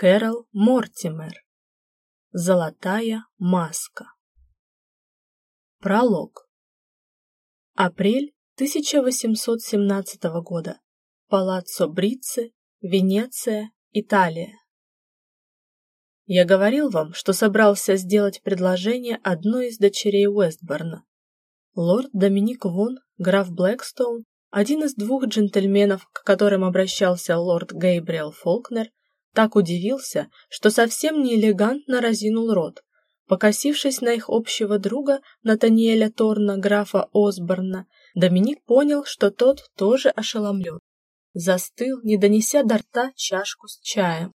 Кэрол Мортимер. Золотая маска. Пролог. Апрель 1817 года. Палаццо Брицци, Венеция, Италия. Я говорил вам, что собрался сделать предложение одной из дочерей Уэстборна. Лорд Доминик Вон, граф Блэкстоун, один из двух джентльменов, к которым обращался лорд Гейбриэл Фолкнер, так удивился, что совсем неэлегантно разинул рот. Покосившись на их общего друга Натаниэля Торна, графа Осборна, Доминик понял, что тот тоже ошеломлен. Застыл, не донеся до рта чашку с чаем.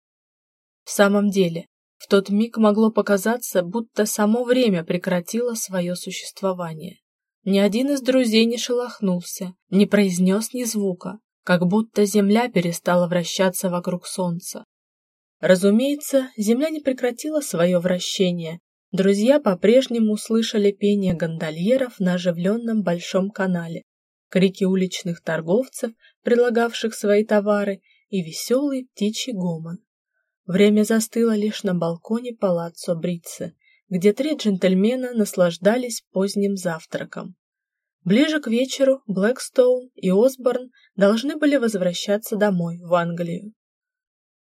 В самом деле, в тот миг могло показаться, будто само время прекратило свое существование. Ни один из друзей не шелохнулся, не произнес ни звука, как будто земля перестала вращаться вокруг солнца. Разумеется, Земля не прекратила свое вращение. Друзья по-прежнему слышали пение гондольеров на оживленном большом канале, крики уличных торговцев, предлагавших свои товары, и веселый птичий гомон. Время застыло лишь на балконе палаццо Брице, где три джентльмена наслаждались поздним завтраком. Ближе к вечеру Блэкстоун и Осборн должны были возвращаться домой, в Англию.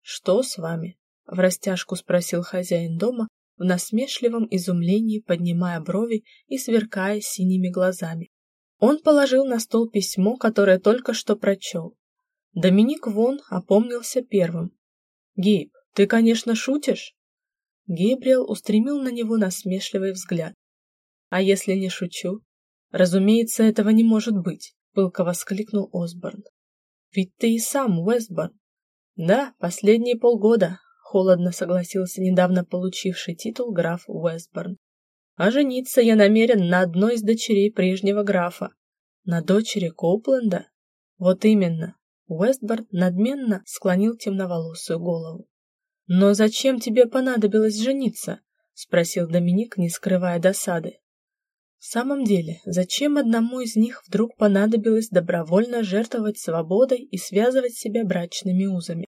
«Что с вами?» — в растяжку спросил хозяин дома, в насмешливом изумлении поднимая брови и сверкая синими глазами. Он положил на стол письмо, которое только что прочел. Доминик Вон опомнился первым. «Гейб, ты, конечно, шутишь?» Гейбриэл устремил на него насмешливый взгляд. «А если не шучу?» «Разумеется, этого не может быть», — пылко воскликнул Осборн. «Ведь ты и сам, Уэстборн, да, последние полгода, холодно согласился недавно получивший титул граф Уэстборн. А жениться я намерен на одной из дочерей прежнего графа. На дочери Коупленда? Вот именно. Уэстборн надменно склонил темноволосую голову. Но зачем тебе понадобилось жениться? спросил Доминик, не скрывая досады. В самом деле, зачем одному из них вдруг понадобилось добровольно жертвовать свободой и связывать себя брачными узами?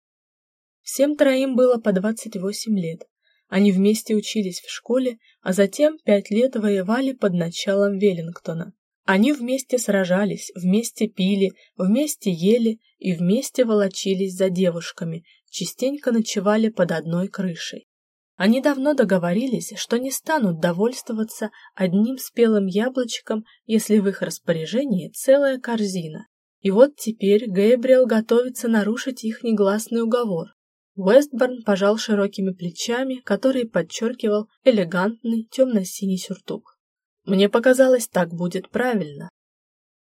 Всем троим было по 28 лет. Они вместе учились в школе, а затем пять лет воевали под началом Веллингтона. Они вместе сражались, вместе пили, вместе ели и вместе волочились за девушками, частенько ночевали под одной крышей. Они давно договорились, что не станут довольствоваться одним спелым яблочком, если в их распоряжении целая корзина. И вот теперь Гэбриэл готовится нарушить их негласный уговор. Уэстборн пожал широкими плечами, которые подчеркивал элегантный темно-синий сюртук. Мне показалось, так будет правильно.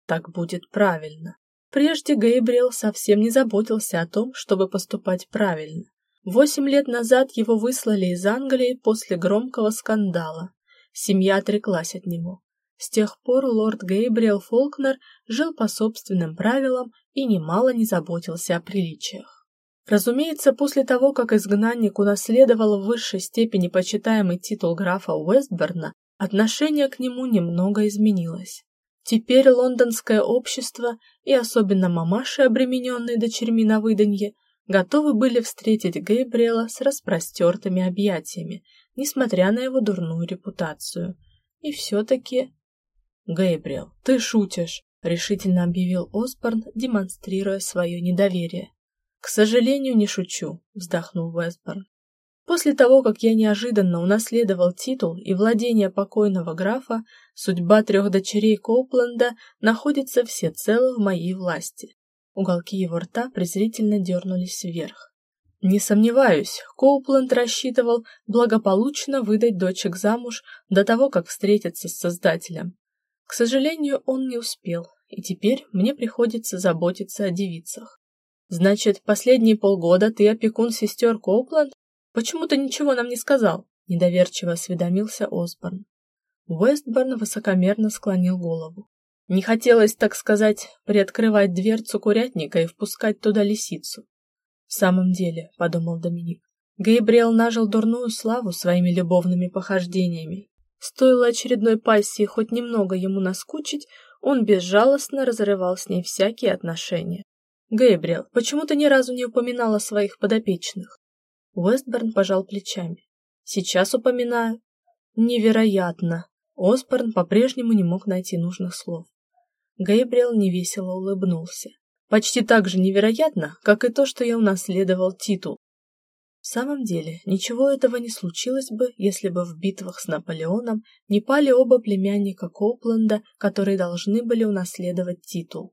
Так будет правильно. Прежде Гэбриэл совсем не заботился о том, чтобы поступать правильно. Восемь лет назад его выслали из Англии после громкого скандала. Семья отреклась от него. С тех пор лорд Гейбриэл Фолкнер жил по собственным правилам и немало не заботился о приличиях. Разумеется, после того, как изгнанник унаследовал в высшей степени почитаемый титул графа Уэстберна, отношение к нему немного изменилось. Теперь лондонское общество и особенно мамаши, обремененные дочерьми на выданье, готовы были встретить Гейбриэла с распростертыми объятиями, несмотря на его дурную репутацию. И все-таки... «Гейбриэл, ты шутишь!» — решительно объявил Осборн, демонстрируя свое недоверие. «К сожалению, не шучу», — вздохнул Уэсборн. После того, как я неожиданно унаследовал титул и владение покойного графа, судьба трех дочерей Коупленда находится всецело в моей власти. Уголки его рта презрительно дернулись вверх. Не сомневаюсь, Коупленд рассчитывал благополучно выдать дочек замуж до того, как встретиться с Создателем. К сожалению, он не успел, и теперь мне приходится заботиться о девицах. Значит, последние полгода ты опекун сестер Коупленд? Почему ты ничего нам не сказал? Недоверчиво осведомился Осборн. Уэстборн высокомерно склонил голову. Не хотелось, так сказать, приоткрывать дверцу курятника и впускать туда лисицу. В самом деле, подумал Доминик, Гейбриэл нажил дурную славу своими любовными похождениями. Стоило очередной пассии хоть немного ему наскучить, он безжалостно разрывал с ней всякие отношения. Гейбриэл, почему ты ни разу не упоминал о своих подопечных? Уэстберн пожал плечами. Сейчас упоминаю. Невероятно. Осборн по-прежнему не мог найти нужных слов. Гейбриэл невесело улыбнулся. Почти так же невероятно, как и то, что я унаследовал титул. В самом деле, ничего этого не случилось бы, если бы в битвах с Наполеоном не пали оба племянника Коупленда, которые должны были унаследовать титул.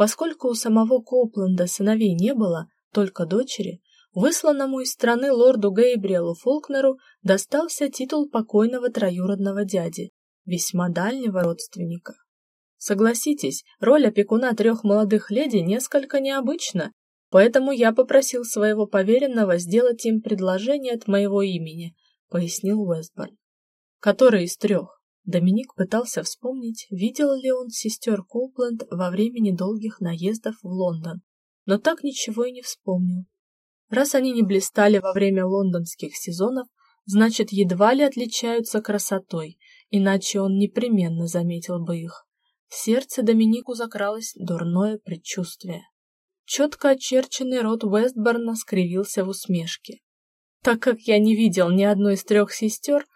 Поскольку у самого Коупленда сыновей не было, только дочери, высланному из страны лорду Гейбриэлу Фолкнеру достался титул покойного троюродного дяди, весьма дальнего родственника. Согласитесь, роль опекуна трех молодых леди несколько необычна, поэтому я попросил своего поверенного сделать им предложение от моего имени, пояснил Уэстборн. Который из трех? Доминик пытался вспомнить, видел ли он сестер Коупленд во время недолгих наездов в Лондон, но так ничего и не вспомнил. Раз они не блистали во время лондонских сезонов, значит, едва ли отличаются красотой, иначе он непременно заметил бы их. В сердце Доминику закралось дурное предчувствие. Четко очерченный рот Уэстборна скривился в усмешке. Так как я не видел ни одной из трех сестер,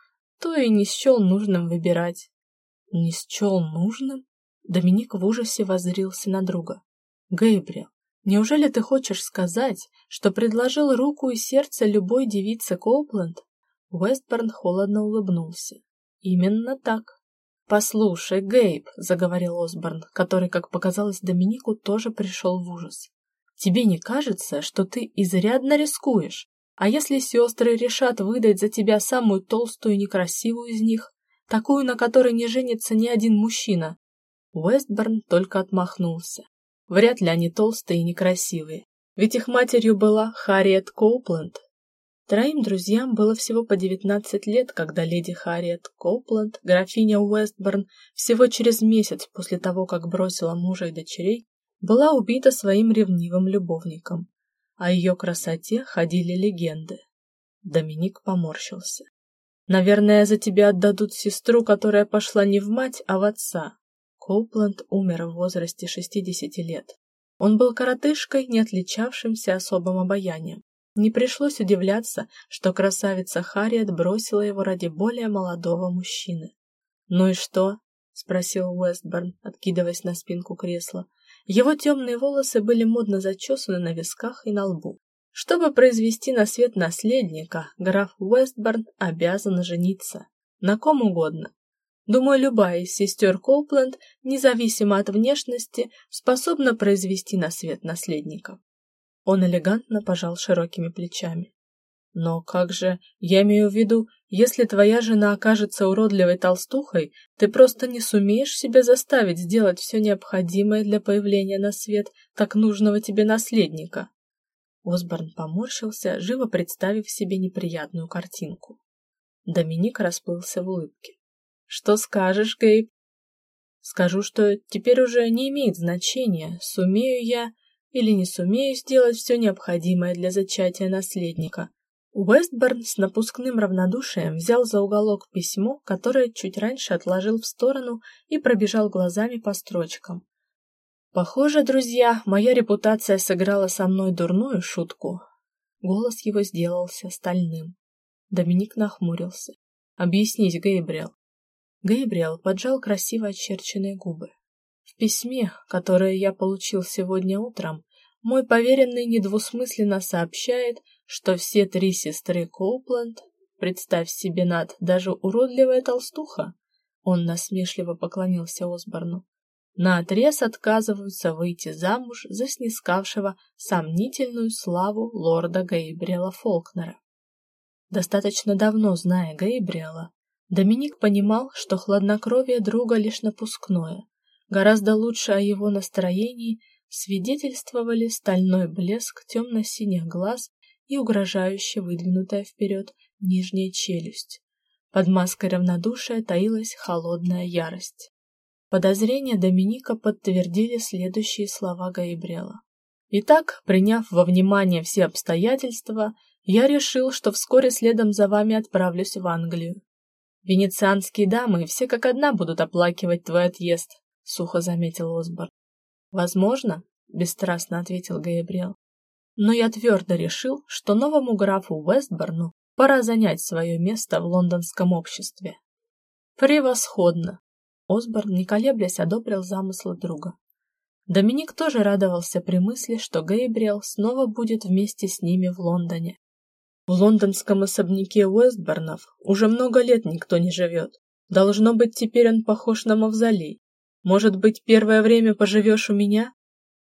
то и не счел нужным выбирать. Не счел нужным? Доминик в ужасе воззрился на друга. Гейбриэл, неужели ты хочешь сказать, что предложил руку и сердце любой девице Коупленд? Уэстборн холодно улыбнулся. Именно так. «Послушай, Гейб», — заговорил Осборн, который, как показалось Доминику, тоже пришел в ужас. «Тебе не кажется, что ты изрядно рискуешь? А если сестры решат выдать за тебя самую толстую и некрасивую из них, такую, на которой не женится ни один мужчина?» Уэстборн только отмахнулся. Вряд ли они толстые и некрасивые, ведь их матерью была Харриет Коупленд, Троим друзьям было всего по 19 лет, когда леди Харриет Коупленд, графиня Уэстборн, всего через месяц после того, как бросила мужа и дочерей, была убита своим ревнивым любовником. О ее красоте ходили легенды. Доминик поморщился. «Наверное, за тебя отдадут сестру, которая пошла не в мать, а в отца». Коупленд умер в возрасте 60 лет. Он был коротышкой, не отличавшимся особым обаянием. Не пришлось удивляться, что красавица Харриет бросила его ради более молодого мужчины. «Ну и что?» — спросил Уэстборн, откидываясь на спинку кресла. Его темные волосы были модно зачесаны на висках и на лбу. Чтобы произвести на свет наследника, граф Уэстборн обязан жениться. На ком угодно. Думаю, любая из сестер Коупленд, независимо от внешности, способна произвести на свет наследников. Он элегантно пожал широкими плечами. Но как же, я имею в виду, если твоя жена окажется уродливой толстухой, ты просто не сумеешь себя заставить сделать все необходимое для появления на свет так нужного тебе наследника. Осборн поморщился, живо представив себе неприятную картинку. Доминик расплылся в улыбке. Что скажешь, Гейб? Скажу, что теперь уже не имеет значения, сумею я или не сумею сделать все необходимое для зачатия наследника. Уэстборн с напускным равнодушием взял за уголок письмо, которое чуть раньше отложил в сторону и пробежал глазами по строчкам. Похоже, друзья, моя репутация сыграла со мной дурную шутку. Голос его сделался стальным. Доминик нахмурился. Объяснить, Гейбриэл. Гейбриэл поджал красиво очерченные губы. В письме, которое я получил сегодня утром, мой поверенный недвусмысленно сообщает, что все три сестры Коупленд, представь себе, Над, даже уродливая толстуха, он насмешливо поклонился Осборну, наотрез отказываются выйти замуж за снискавшего сомнительную славу лорда Гейбриэла Фолкнера. Достаточно давно зная Гейбриэла, Доминик понимал, что хладнокровие друга лишь напускное, Гораздо лучше о его настроении свидетельствовали стальной блеск темно-синих глаз и угрожающе выдвинутая вперед нижняя челюсть. Под маской равнодушия таилась холодная ярость. Подозрения Доминика подтвердили следующие слова Гайбрела. Итак, приняв во внимание все обстоятельства, я решил, что вскоре следом за вами отправлюсь в Англию. Венецианские дамы все как одна будут оплакивать твой отъезд, сухо заметил Осборн. Возможно, бесстрастно ответил Габриэл. но я твердо решил, что новому графу Уэстборну пора занять свое место в лондонском обществе. Превосходно! Осборн, не колеблясь, одобрил замыслы друга. Доминик тоже радовался при мысли, что Гейбриэл снова будет вместе с ними в Лондоне. В лондонском особняке Уэстборнов уже много лет никто не живет. Должно быть, теперь он похож на мавзолей. Может быть, первое время поживешь у меня?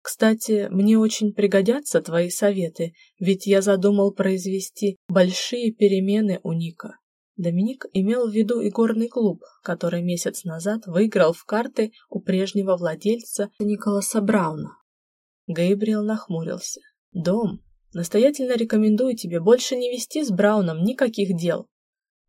Кстати, мне очень пригодятся твои советы, ведь я задумал произвести большие перемены у Ника. Доминик имел в виду и горный клуб, который месяц назад выиграл в карты у прежнего владельца Николаса Брауна. Гейбриэл нахмурился. «Дом, настоятельно рекомендую тебе больше не вести с Брауном никаких дел».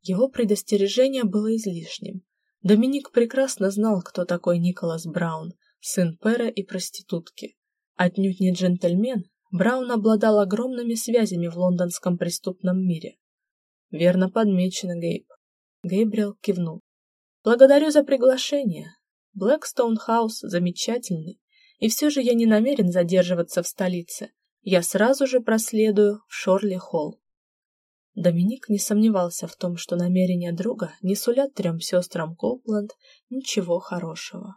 Его предостережение было излишним. Доминик прекрасно знал, кто такой Николас Браун, сын Пэра и проститутки. Отнюдь не джентльмен, Браун обладал огромными связями в лондонском преступном мире. Верно подмечено, Гейб. Гейбриэл кивнул. Благодарю за приглашение. Блэкстоун Хаус замечательный, и все же я не намерен задерживаться в столице. Я сразу же проследую в Шорли-Холл. Доминик не сомневался в том, что намерения друга не сулят трем сестрам Копланд ничего хорошего.